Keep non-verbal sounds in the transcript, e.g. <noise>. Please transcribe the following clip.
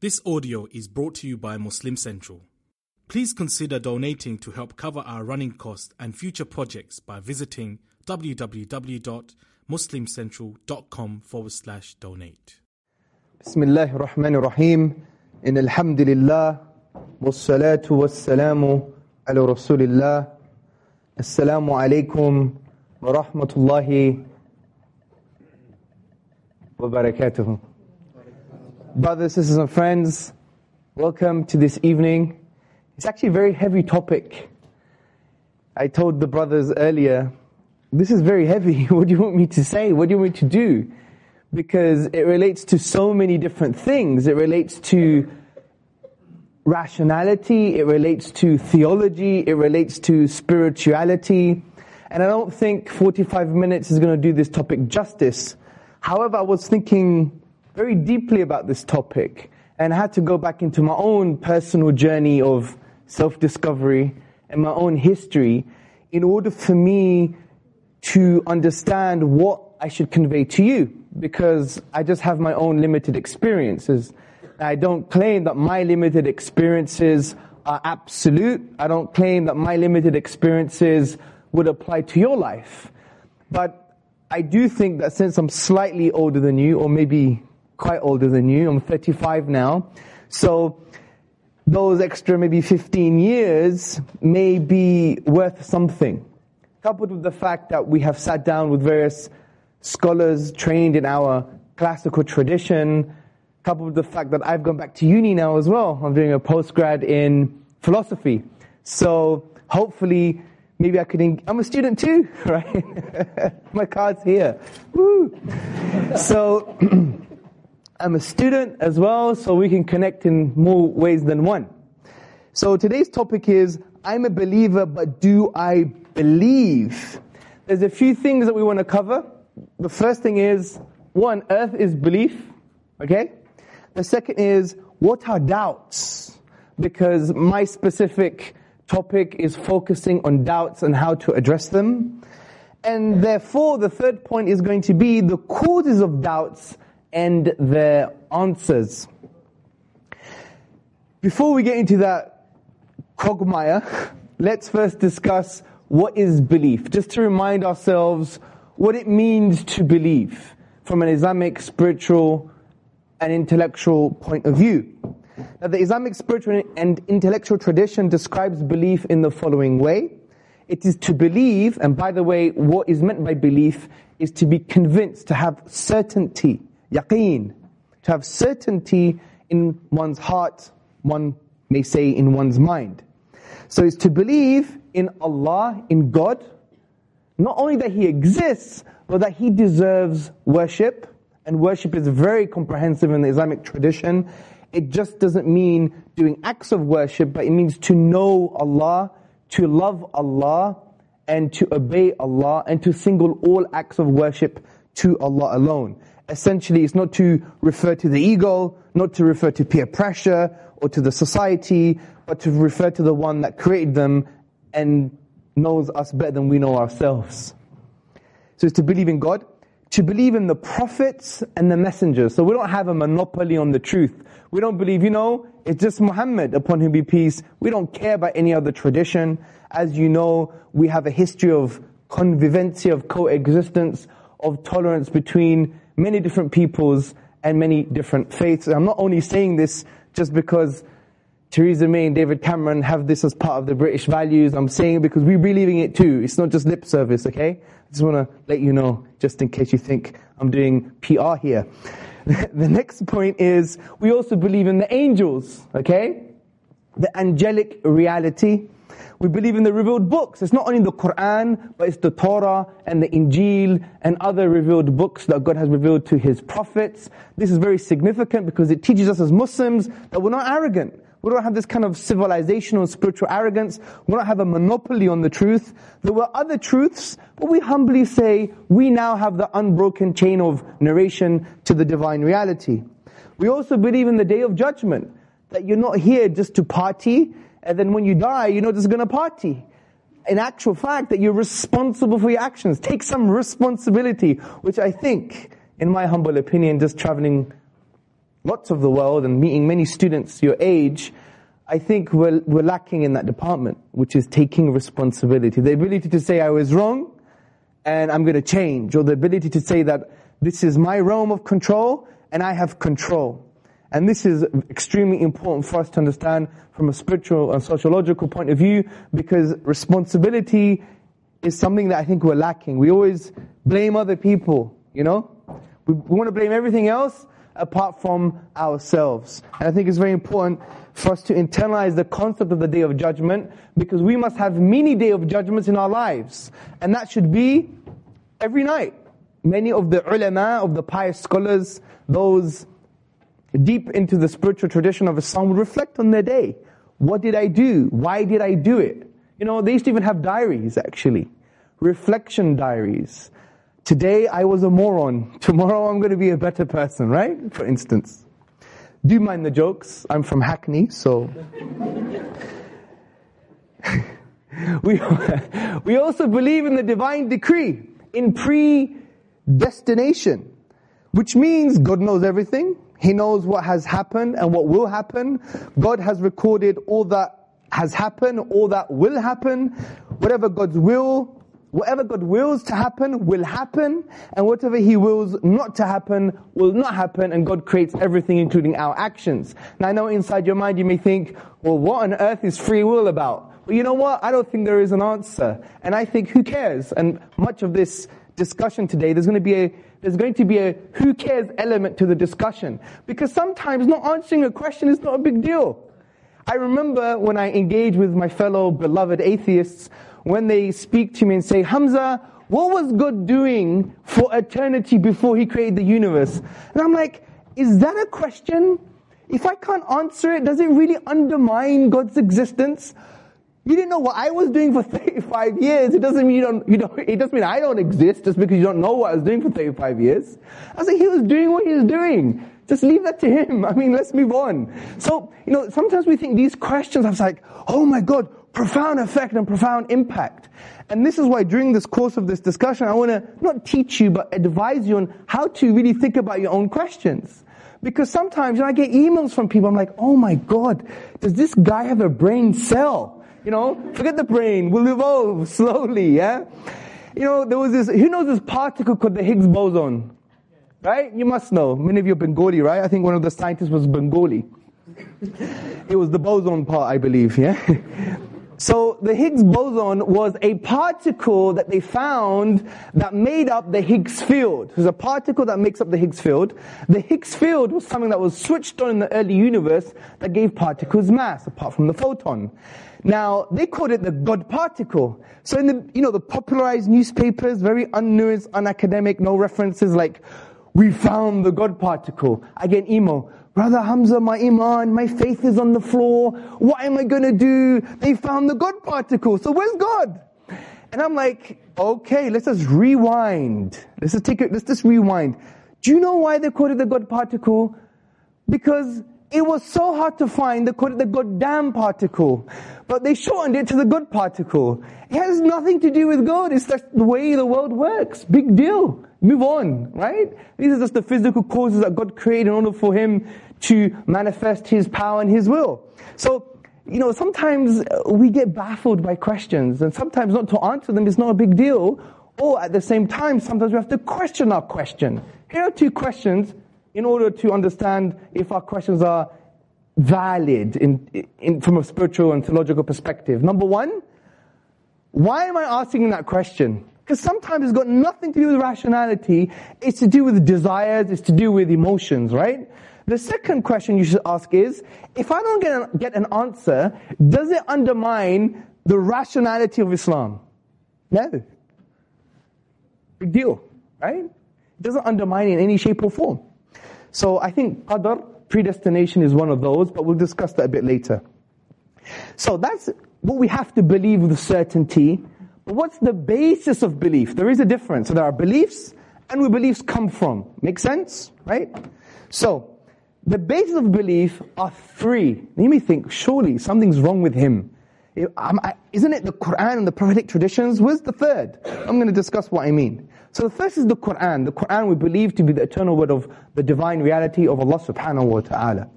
This audio is brought to you by Muslim Central. Please consider donating to help cover our running costs and future projects by visiting www.muslimcentral.com forward slash donate. Bismillah ar-Rahman ar-Rahim. In alhamdulillah, wassalatu wassalamu ala rasulillah. Assalamu alaikum wa rahmatullahi wa barakatuhu. Brothers, sisters and friends, welcome to this evening. It's actually a very heavy topic. I told the brothers earlier, this is very heavy. <laughs> What do you want me to say? What do you want me to do? Because it relates to so many different things. It relates to rationality, it relates to theology, it relates to spirituality. And I don't think 45 minutes is going to do this topic justice. However, I was thinking very deeply about this topic and had to go back into my own personal journey of self-discovery and my own history in order for me to understand what I should convey to you because I just have my own limited experiences. I don't claim that my limited experiences are absolute. I don't claim that my limited experiences would apply to your life. But I do think that since I'm slightly older than you, or maybe quite older than you, I'm 35 now, so those extra maybe 15 years may be worth something. Coupled with the fact that we have sat down with various scholars trained in our classical tradition, coupled with the fact that I've gone back to uni now as well. I'm doing a postgrad in philosophy. So hopefully, maybe I could, I'm a student too, <laughs> right? <laughs> My card's here. Woo! So, <clears throat> I'm a student as well, so we can connect in more ways than one. So today's topic is, I'm a believer, but do I believe? There's a few things that we want to cover. The first thing is, one, earth is belief, okay? The second is, what are doubts? Because my specific topic is focusing on doubts and how to address them. And therefore, the third point is going to be the causes of doubts and their answers. Before we get into that quagmire, <laughs> let's first discuss what is belief, just to remind ourselves what it means to believe from an Islamic spiritual and intellectual point of view. Now, the Islamic spiritual and intellectual tradition describes belief in the following way. It is to believe, and by the way, what is meant by belief is to be convinced, to have certainty, yaqeen, to have certainty in one's heart, one may say in one's mind. So it's to believe in Allah, in God, not only that He exists, but that He deserves worship, and worship is very comprehensive in the Islamic tradition. It just doesn't mean doing acts of worship, but it means to know Allah, to love Allah, and to obey Allah, and to single all acts of worship to Allah alone. Essentially, it's not to refer to the ego, not to refer to peer pressure or to the society, but to refer to the one that created them and knows us better than we know ourselves. So it's to believe in God, to believe in the prophets and the messengers. So we don't have a monopoly on the truth. We don't believe, you know, it's just Muhammad upon whom be peace. We don't care about any other tradition. As you know, we have a history of convivencia, of coexistence, of tolerance between many different peoples and many different faiths. I'm not only saying this just because Theresa May and David Cameron have this as part of the British values. I'm saying it because we believe in it too. It's not just lip service, okay? I just want to let you know, just in case you think I'm doing PR here. <laughs> the next point is, we also believe in the angels, okay? The angelic reality. We believe in the revealed books. It's not only the Quran, but it's the Torah and the Injil and other revealed books that God has revealed to His prophets. This is very significant because it teaches us as Muslims that we're not arrogant. We don't have this kind of civilizational spiritual arrogance. We don't have a monopoly on the truth. There were other truths, but we humbly say we now have the unbroken chain of narration to the divine reality. We also believe in the day of judgment, that you're not here just to party, and then when you die, you know just gonna party. In actual fact, that you're responsible for your actions. Take some responsibility, which I think, in my humble opinion, just traveling lots of the world and meeting many students your age, I think we're, we're lacking in that department, which is taking responsibility. The ability to say I was wrong and I'm going to change, or the ability to say that this is my realm of control and I have control. And this is extremely important for us to understand from a spiritual and sociological point of view because responsibility is something that I think we're lacking. We always blame other people, you know? We, want to blame everything else apart from ourselves. And I think it's very important for us to internalize the concept of the day of judgment because we must have many day of judgments in our lives. And that should be every night. Many of the ulama, of the pious scholars, those deep into the spiritual tradition of Islam would reflect on their day. What did I do? Why did I do it? You know, they used to even have diaries actually. Reflection diaries. Today I was a moron. <laughs> Tomorrow I'm going to be a better person, right? For instance. Do mind the jokes. I'm from Hackney, so. <laughs> we, <laughs> we also believe in the divine decree, in predestination, which means God knows everything. He knows what has happened and what will happen. God has recorded all that has happened, all that will happen. Whatever God's will Whatever God wills to happen will happen, and whatever He wills not to happen will not happen, and God creates everything, including our actions. Now I know inside your mind you may think, well, what on earth is free will about? Well, you know what? I don't think there is an answer. And I think, who cares? And much of this discussion today, there's going to be a, there's going to be a who cares element to the discussion. Because sometimes not answering a question is not a big deal. I remember when I engage with my fellow beloved atheists, when they speak to me and say, Hamza, what was God doing for eternity before He created the universe? And I'm like, is that a question? If I can't answer it, does it really undermine God's existence? You didn't know what I was doing for <laughs> 35 years. It doesn't mean you don't, you don't, it doesn't mean I don't exist just because you don't know what I was doing for 35 years. I was like, he was doing what he was doing. Just leave that to him. <laughs> I mean, let's move on. So, you know, sometimes we think these questions, I like, oh my God, profound effect and profound impact. And this is why during this course of this discussion, I want to not teach you, but advise you on how to really think about your own questions. Because sometimes you know, I get emails from people, I'm like, oh my God, does this guy have a brain cell? You know, forget the brain, we'll evolve <laughs> slowly, yeah? You know, there was this, who knows this particle called the Higgs boson? Right? You must know. Many of you are Bengali, right? I think one of the scientists was Bengali. <laughs> it was the boson part, I believe, yeah? <laughs> So the Higgs boson was a particle that they found that made up the Higgs field. It was a particle that makes up the Higgs field. The Higgs field was something that was switched on in the early universe that gave particles mass, apart from the photon. Now, they called it the God particle. So in the, you know, the popularized newspapers, very unnuanced, unacademic, no references like, we found the God particle. I get email. Brother Hamza, my iman, my faith is on the floor. What am I to do? They found the God particle. So where's God? And I'm like, okay, let's just rewind. Let's just take it, let's just rewind. Do you know why they called it the God particle? Because it was so hard to find, the goddamn particle. But they shortened it to the God particle. It has nothing to do with God. It's just the way the world works. Big deal. Move on, right? These are just the physical causes that God created in order for Him to manifest His power and His will. So, you know, sometimes we get baffled by questions, and sometimes not to answer them is not a big deal. Or at the same time, sometimes we have to question our question. Here are two questions in order to understand if our questions are valid in, in, from a spiritual and theological perspective. Number one, why am I asking that question? Because sometimes it's got nothing to do with rationality. It's to do with desires. It's to do with emotions, right? The second question you should ask is, if I don't get an, get an answer, does it undermine the rationality of Islam? No. Big deal, right? It doesn't undermine in any shape or form. So I think qadr, predestination is one of those, but we'll discuss that a bit later. So that's what we have to believe with certainty But what's the basis of belief? There is a difference. So there are beliefs and where beliefs come from. Make sense? Right? So, the basis of belief are three. You may think, surely something's wrong with him. Isn't it the Quran and the prophetic traditions? Where's the third? I'm going to discuss what I mean. So the first is the Quran. The Quran we believe to be the eternal word of the divine reality of Allah subhanahu wa ta'ala.